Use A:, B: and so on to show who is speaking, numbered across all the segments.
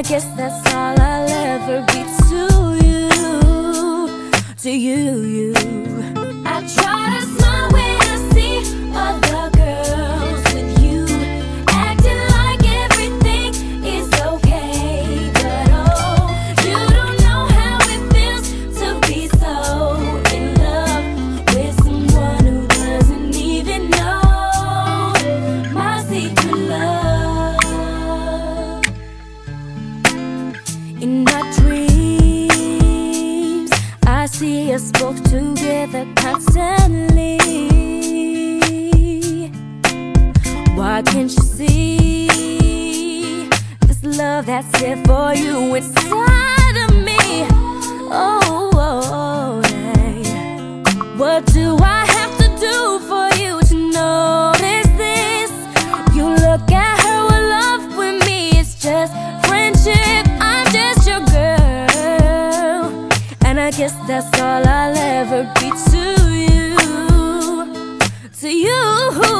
A: I guess that's all I'll ever be to you, to you, you. See us both together constantly. Why can't you see this love that's here for you inside of me? Oh, oh, oh yeah. what do I guess that's all I'll ever be to you, to you.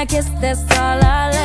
A: I guess that's all I like.